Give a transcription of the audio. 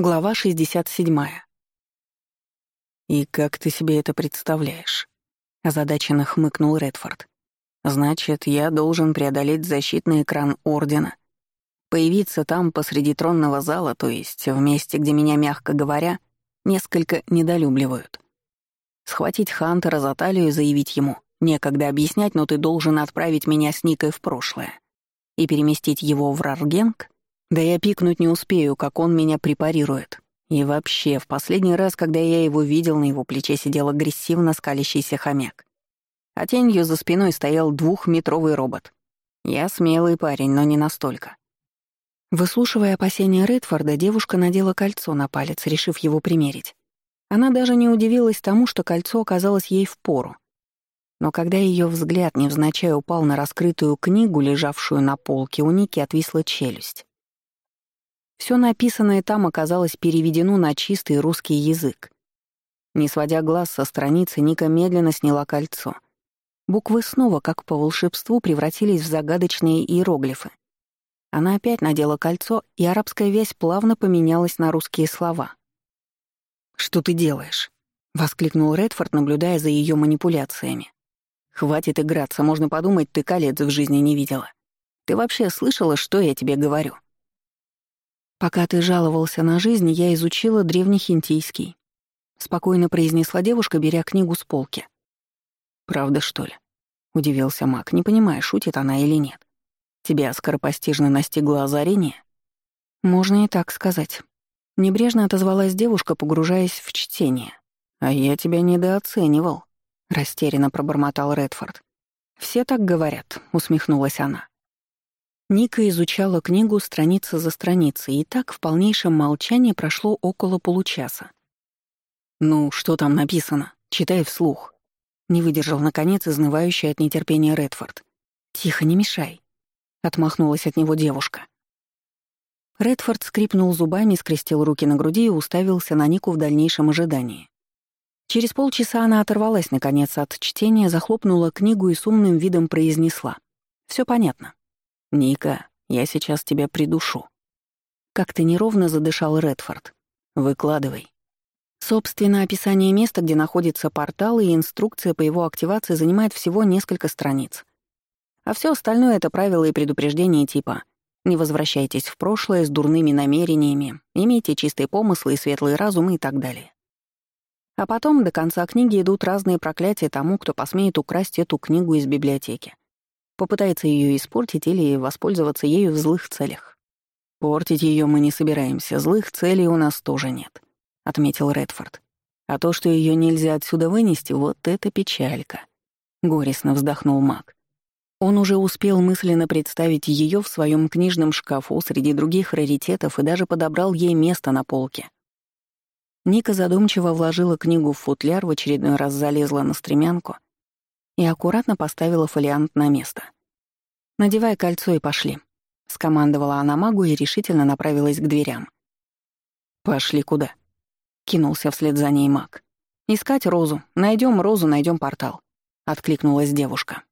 Глава 67. «И как ты себе это представляешь?» — озадаченно хмыкнул Редфорд. «Значит, я должен преодолеть защитный экран Ордена, появиться там посреди тронного зала, то есть в месте, где меня, мягко говоря, несколько недолюбливают. Схватить Хантера за талию и заявить ему, некогда объяснять, но ты должен отправить меня с Никой в прошлое, и переместить его в Раргенг — да я пикнуть не успею, как он меня препарирует. И вообще, в последний раз, когда я его видел, на его плече сидел агрессивно скалящийся хомяк. А тенью за спиной стоял двухметровый робот. Я смелый парень, но не настолько. Выслушивая опасения Редфорда, девушка надела кольцо на палец, решив его примерить. Она даже не удивилась тому, что кольцо оказалось ей в пору. Но когда ее взгляд невзначай упал на раскрытую книгу, лежавшую на полке, у Ники отвисла челюсть. Все написанное там оказалось переведено на чистый русский язык. Не сводя глаз со страницы, Ника медленно сняла кольцо. Буквы снова, как по волшебству, превратились в загадочные иероглифы. Она опять надела кольцо, и арабская вязь плавно поменялась на русские слова. «Что ты делаешь?» — воскликнул Редфорд, наблюдая за ее манипуляциями. «Хватит играться, можно подумать, ты колец в жизни не видела. Ты вообще слышала, что я тебе говорю?» «Пока ты жаловался на жизнь, я изучила древнехинтийский», — спокойно произнесла девушка, беря книгу с полки. «Правда, что ли?» — удивился Мак, не понимая, шутит она или нет. «Тебя скоропостижно настигло озарение?» «Можно и так сказать». Небрежно отозвалась девушка, погружаясь в чтение. «А я тебя недооценивал», — растерянно пробормотал Редфорд. «Все так говорят», — усмехнулась она. Ника изучала книгу страница за страницей, и так в полнейшем молчании прошло около получаса. «Ну, что там написано? Читай вслух». Не выдержал, наконец, изнывающий от нетерпения Редфорд. «Тихо, не мешай», — отмахнулась от него девушка. Редфорд скрипнул зубами, скрестил руки на груди и уставился на Нику в дальнейшем ожидании. Через полчаса она оторвалась, наконец, от чтения, захлопнула книгу и с умным видом произнесла. «Все понятно». «Ника, я сейчас тебя придушу». Как-то неровно задышал Редфорд. «Выкладывай». Собственно, описание места, где находится портал, и инструкция по его активации занимает всего несколько страниц. А все остальное — это правила и предупреждения типа «Не возвращайтесь в прошлое с дурными намерениями, имейте чистые помыслы и светлые разумы» и так далее. А потом до конца книги идут разные проклятия тому, кто посмеет украсть эту книгу из библиотеки попытается ее испортить или воспользоваться ею в злых целях. «Портить ее мы не собираемся, злых целей у нас тоже нет», — отметил Редфорд. «А то, что ее нельзя отсюда вынести, вот это печалька», — горестно вздохнул маг. Он уже успел мысленно представить ее в своем книжном шкафу среди других раритетов и даже подобрал ей место на полке. Ника задумчиво вложила книгу в футляр, в очередной раз залезла на стремянку — и аккуратно поставила фолиант на место. «Надевай кольцо и пошли», — скомандовала она магу и решительно направилась к дверям. «Пошли куда?» — кинулся вслед за ней маг. «Искать розу. Найдем розу, найдем портал», — откликнулась девушка.